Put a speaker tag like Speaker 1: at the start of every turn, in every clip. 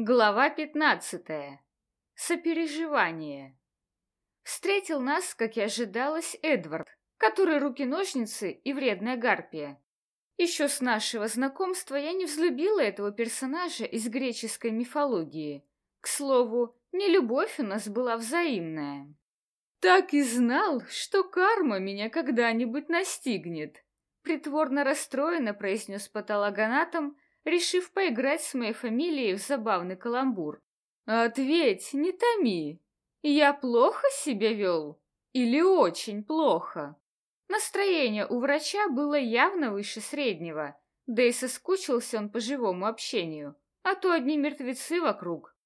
Speaker 1: Глава пятнадцатая. Сопереживание. Встретил нас, как и ожидалось, Эдвард, который руки-ножницы и вредная гарпия. Еще с нашего знакомства я не взлюбила этого персонажа из греческой мифологии. К слову, не любовь у нас была взаимная. Так и знал, что карма меня когда-нибудь настигнет. Притворно расстроенно произнес патологоанатом, решив поиграть с моей фамилией в забавный каламбур. «Ответь, не томи. Я плохо себя вел? Или очень плохо?» Настроение у врача было явно выше среднего, да и соскучился он по живому общению, а то одни мертвецы вокруг.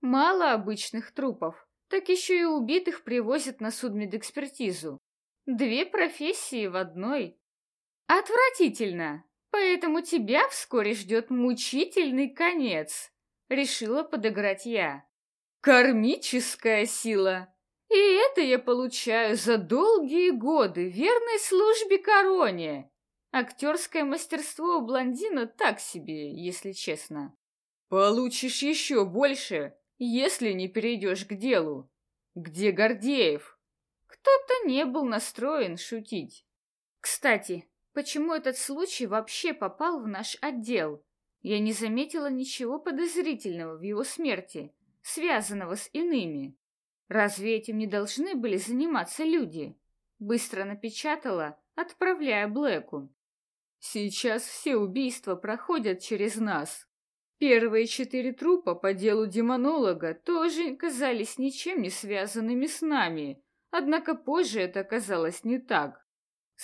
Speaker 1: Мало обычных трупов, так еще и убитых привозят на судмедэкспертизу. Две профессии в одной. Отвратительно! Поэтому тебя вскоре ждет мучительный конец, решила подыграть я. Кармическая сила. И это я получаю за долгие годы верной службе короне. Актерское мастерство у блондина так себе, если честно. Получишь еще больше, если не перейдешь к делу. Где Гордеев? Кто-то не был настроен шутить. Кстати, Почему этот случай вообще попал в наш отдел? Я не заметила ничего подозрительного в его смерти, связанного с иными. Разве этим не должны были заниматься люди? Быстро напечатала, отправляя Блэку. Сейчас все убийства проходят через нас. Первые четыре трупа по делу демонолога тоже казались ничем не связанными с нами, однако позже это оказалось не так.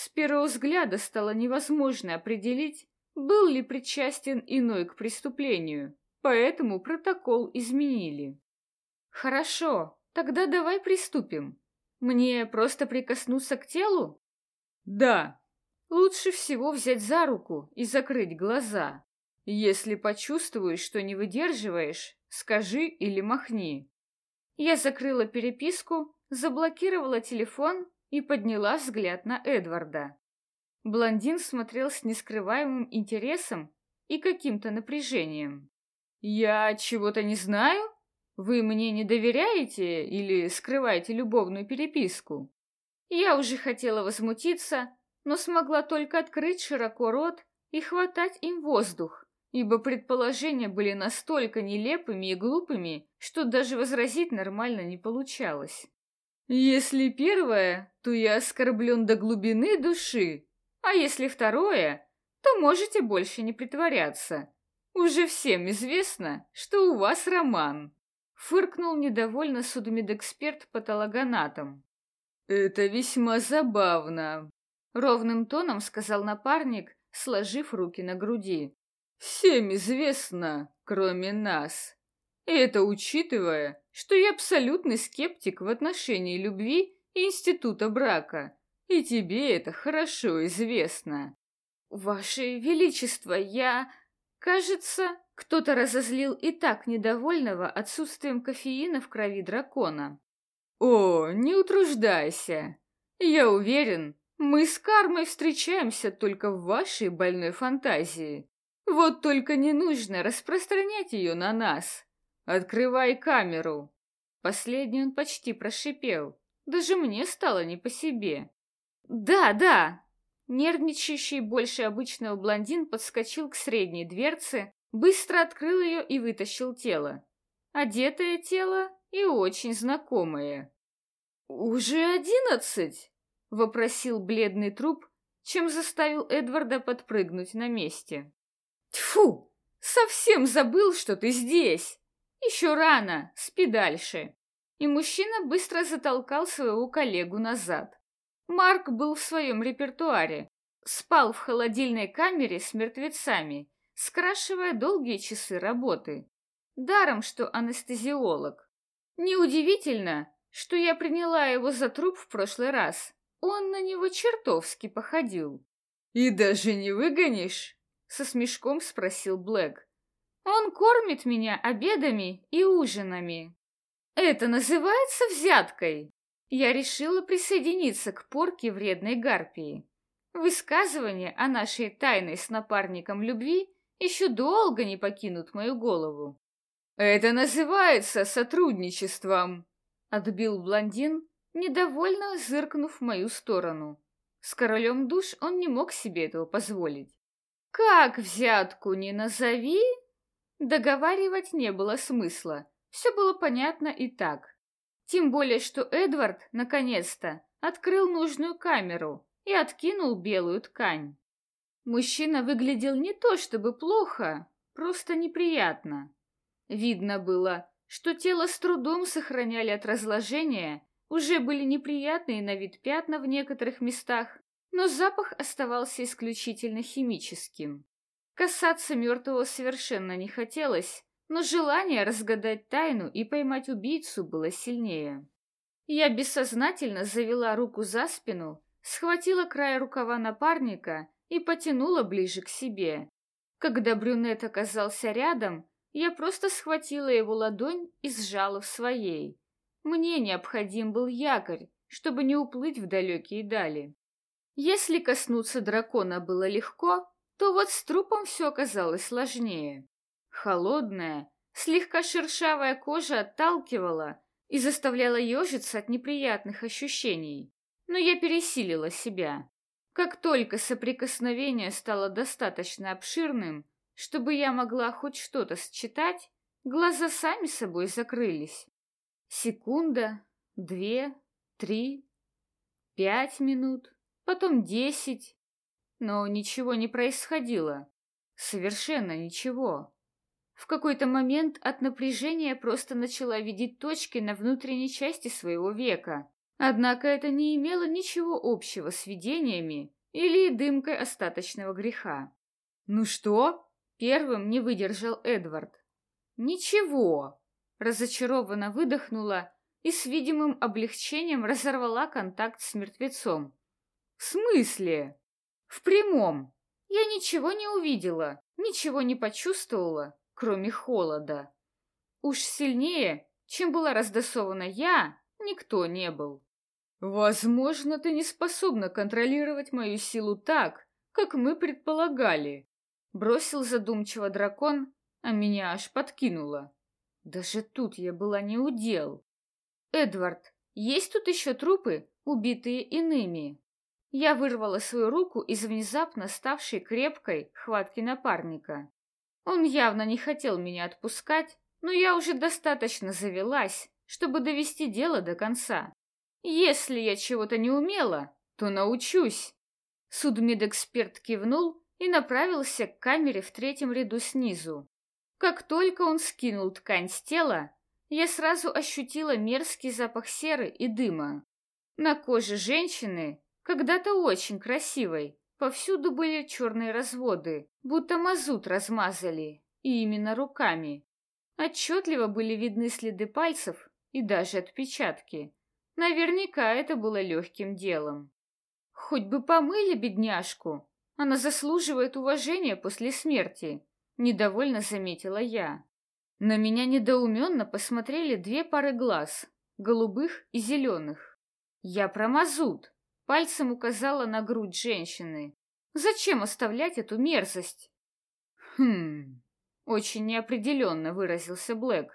Speaker 1: С первого взгляда стало невозможно определить, был ли причастен иной к преступлению, поэтому протокол изменили. Хорошо, тогда давай приступим. Мне просто прикоснуться к телу? Да. Лучше всего взять за руку и закрыть глаза. Если почувствуешь, что не выдерживаешь, скажи или махни. Я закрыла переписку, заблокировала телефон и подняла взгляд на Эдварда. Блондин смотрел с нескрываемым интересом и каким-то напряжением. «Я чего-то не знаю? Вы мне не доверяете или скрываете любовную переписку?» Я уже хотела возмутиться, но смогла только открыть широко рот и хватать им воздух, ибо предположения были настолько нелепыми и глупыми, что даже возразить нормально не получалось. Если первое, то я оскорблен до глубины души, а если второе, то можете больше не притворяться. Уже всем известно, что у вас роман. Фыркнул недовольно судмедэксперт патологоанатом. Это весьма забавно, ровным тоном сказал напарник, сложив руки на груди. Всем известно, кроме нас. И это учитывая, что я абсолютный скептик в отношении любви и института брака. И тебе это хорошо известно. Ваше Величество, я... Кажется, кто-то разозлил и так недовольного отсутствием кофеина в крови дракона. О, не утруждайся. Я уверен, мы с кармой встречаемся только в вашей больной фантазии. Вот только не нужно распространять ее на нас. «Открывай камеру!» Последний он почти прошипел. Даже мне стало не по себе. «Да, да!» Нервничающий больше обычного блондин подскочил к средней дверце, быстро открыл ее и вытащил тело. Одетое тело и очень знакомое. «Уже одиннадцать?» — вопросил бледный труп, чем заставил Эдварда подпрыгнуть на месте. «Тьфу! Совсем забыл, что ты здесь!» «Еще рано, спи дальше». И мужчина быстро затолкал своего коллегу назад. Марк был в своем репертуаре. Спал в холодильной камере с мертвецами, скрашивая долгие часы работы. Даром, что анестезиолог. Неудивительно, что я приняла его за труп в прошлый раз. Он на него чертовски походил. «И даже не выгонишь?» — со смешком спросил Блэк. Он кормит меня обедами и ужинами. Это называется взяткой. Я решила присоединиться к порке вредной гарпии. Высказывания о нашей тайной с напарником любви еще долго не покинут мою голову. Это называется сотрудничеством, отбил блондин, недовольно зыркнув в мою сторону. С королем душ он не мог себе этого позволить. Как взятку не назови, договаривать не было смысла. Все было понятно и так. Тем более, что Эдвард, наконец-то, открыл нужную камеру и откинул белую ткань. Мужчина выглядел не то чтобы плохо, просто неприятно. Видно было, что тело с трудом сохраняли от разложения, уже были неприятные на вид пятна в некоторых местах, но запах оставался исключительно химическим. Касаться мертвого совершенно не хотелось, но желание разгадать тайну и поймать убийцу было сильнее. Я бессознательно завела руку за спину, схватила край рукава напарника и потянула ближе к себе. Когда брюнет оказался рядом, я просто схватила его ладонь и сжала в своей. Мне необходим был якорь, чтобы не уплыть в далекие дали. Если коснуться дракона было легко, то вот с трупом все оказалось сложнее. Холодная, слегка шершавая кожа отталкивала и заставляла ежиться от неприятных ощущений. Но я пересилила себя. Как только соприкосновение стало достаточно обширным, чтобы я могла хоть что-то считать, глаза сами собой закрылись. Секунда, две, три, пять минут, потом десять. Но ничего не происходило. Совершенно ничего. В какой-то момент от напряжения просто начала видеть точки на внутренней части своего века. Однако это не имело ничего общего с видениями или дымкой остаточного греха. «Ну что?» — первым не выдержал Эдвард. «Ничего!» — разочарованно выдохнула и с видимым облегчением разорвала контакт с мертвецом. «В смысле?» «В прямом. Я ничего не увидела, ничего не почувствовала, кроме холода. Уж сильнее, чем была раздосована я, никто не был. Возможно, ты не способна контролировать мою силу так, как мы предполагали. Бросил задумчиво дракон, а меня аж подкинуло. Даже тут я была не у дел. Эдвард, есть тут еще трупы, убитые иными? Я вырвала свою руку из внезапно ставшей крепкой хватки напарника. Он явно не хотел меня отпускать, но я уже достаточно завелась, чтобы довести дело до конца. Если я чего-то не умела, то научусь. Судмедэксперт кивнул и направился к камере в третьем ряду снизу. Как только он скинул ткань с тела, я сразу ощутила мерзкий запах серы и дыма. На коже женщины, когда-то очень красивой, Повсюду были черные разводы, будто мазут размазали, и именно руками. Отчетливо были видны следы пальцев и даже отпечатки. Наверняка это было легким делом. Хоть бы помыли бедняжку, она заслуживает уважения после смерти, недовольно заметила я. На меня недоуменно посмотрели две пары глаз, голубых и зеленых. Я про мазут, Пальцем указала на грудь женщины. Зачем оставлять эту мерзость? Хм, очень неопределенно выразился Блэк.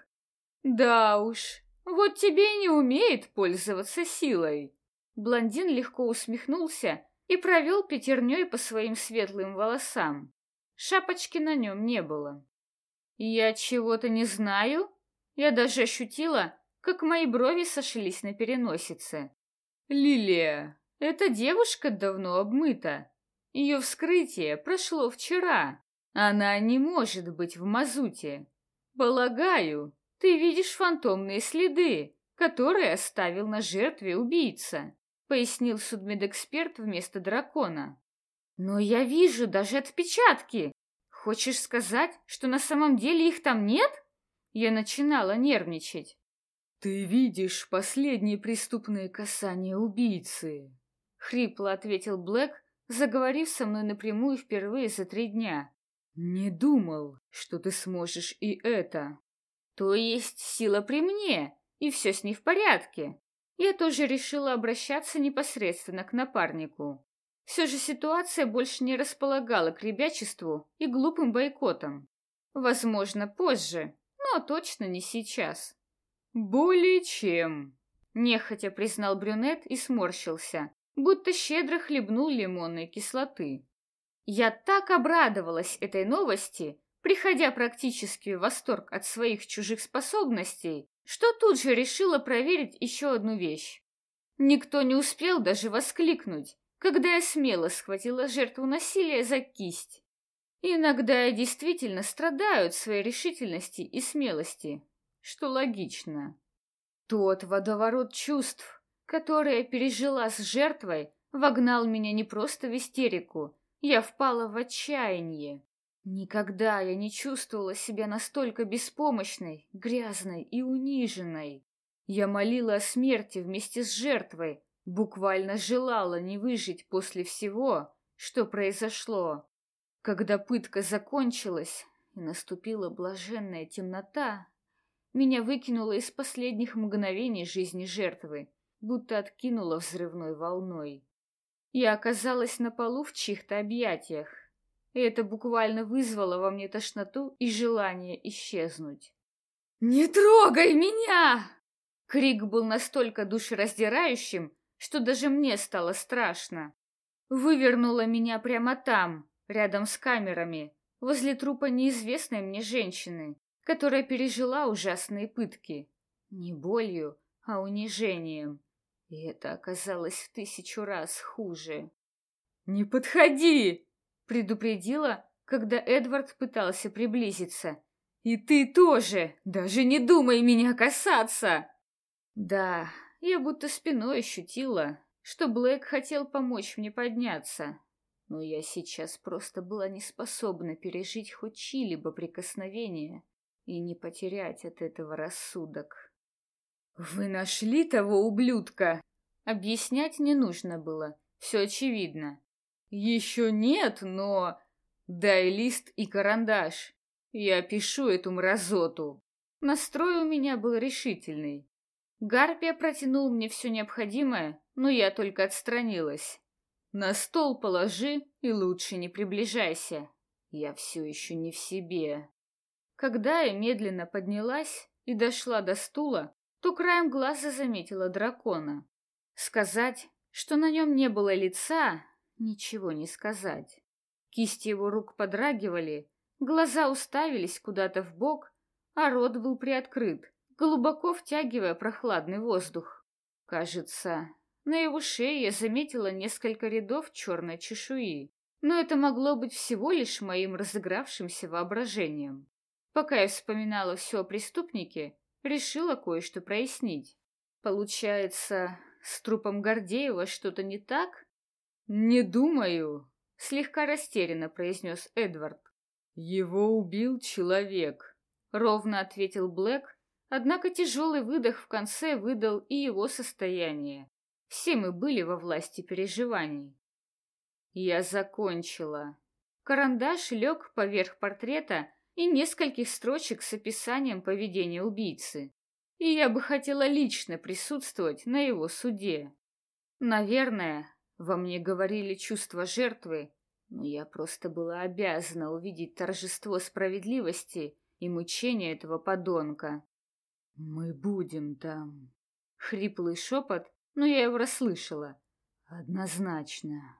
Speaker 1: Да уж, вот тебе и не умеет пользоваться силой. Блондин легко усмехнулся и провел пятерней по своим светлым волосам. Шапочки на нем не было. Я чего-то не знаю? Я даже ощутила, как мои брови сошлись на переносице. Лилия, эта девушка давно обмыта. Ее вскрытие прошло вчера. Она не может быть в мазуте. Полагаю, ты видишь фантомные следы, которые оставил на жертве убийца, пояснил судмедэксперт вместо дракона. Но я вижу даже отпечатки. Хочешь сказать, что на самом деле их там нет? Я начинала нервничать. Ты видишь последние преступные касания убийцы, Хрипло ответил Блэк, заговорив со мной напрямую впервые за три дня. Не думал, что ты сможешь и это. То есть сила при мне, и все с ней в порядке. Я тоже решила обращаться непосредственно к напарнику. Все же ситуация больше не располагала к ребячеству и глупым бойкотам. Возможно, позже, но точно не сейчас.
Speaker 2: «Более чем», —
Speaker 1: нехотя признал брюнет и сморщился, будто щедро хлебнул лимонной кислоты. Я так обрадовалась этой новости, приходя практически в восторг от своих чужих способностей, что тут же решила проверить еще одну вещь. Никто не успел даже воскликнуть, когда я смело схватила жертву насилия за кисть. Иногда я действительно страдаю от своей решительности и смелости, что логично. Тот водоворот чувств, который я пережила с жертвой, вогнал меня не просто в истерику, я впала в отчаяние. Никогда я не чувствовала себя настолько беспомощной, грязной и униженной. Я молила о смерти вместе с жертвой, буквально желала не выжить после всего, что произошло. Когда пытка закончилась и наступила блаженная темнота, меня выкинуло из последних мгновений жизни жертвы, будто откинуло взрывной волной. Я оказалась на полу в чьих-то объятиях, и это буквально вызвало во мне тошноту и желание исчезнуть. «Не трогай меня!» Крик был настолько душераздирающим, что даже мне стало страшно. Вывернула меня прямо там, рядом с камерами, возле трупа неизвестной мне женщины, которая пережила ужасные пытки. Не болью, а унижением. И это оказалось в тысячу раз хуже. «Не подходи!» — предупредила, когда Эдвард пытался приблизиться. «И ты тоже! Даже не думай меня касаться!» Да, я будто спиной ощутила, что Блэк хотел помочь мне подняться, но я сейчас просто была не способна пережить хоть чьи-либо прикосновения и не потерять от этого рассудок. «Вы нашли того ублюдка?» Объяснять не нужно было, все очевидно. «Еще нет, но...» «Дай лист и карандаш. Я пишу эту мразоту». Настрой у меня был решительный. Гарпия протянул мне все необходимое, но я только отстранилась. «На стол положи и лучше не приближайся. Я все еще не в себе». Когда я медленно поднялась и дошла до стула, то краем глаза заметила дракона. Сказать, что на нем не было лица, ничего не сказать. Кисти его рук подрагивали, глаза уставились куда-то в бок, а рот был приоткрыт, глубоко втягивая прохладный воздух. Кажется, на его шее я заметила несколько рядов черной чешуи, но это могло быть всего лишь моим разыгравшимся воображением. Пока я вспоминала все о преступнике, решила кое-что прояснить. Получается, с трупом Гордеева что-то не так? Не думаю, слегка растерянно произнес Эдвард. Его убил человек, ровно ответил Блэк, однако тяжелый выдох в конце выдал и его состояние. Все мы были во власти переживаний. Я закончила. Карандаш лег поверх портрета и нескольких строчек с описанием поведения убийцы и я бы хотела лично присутствовать на его суде. Наверное, во мне говорили чувства жертвы, но я просто была обязана увидеть торжество справедливости и мучение этого подонка. «Мы будем там», — хриплый шепот, но я его расслышала. «Однозначно».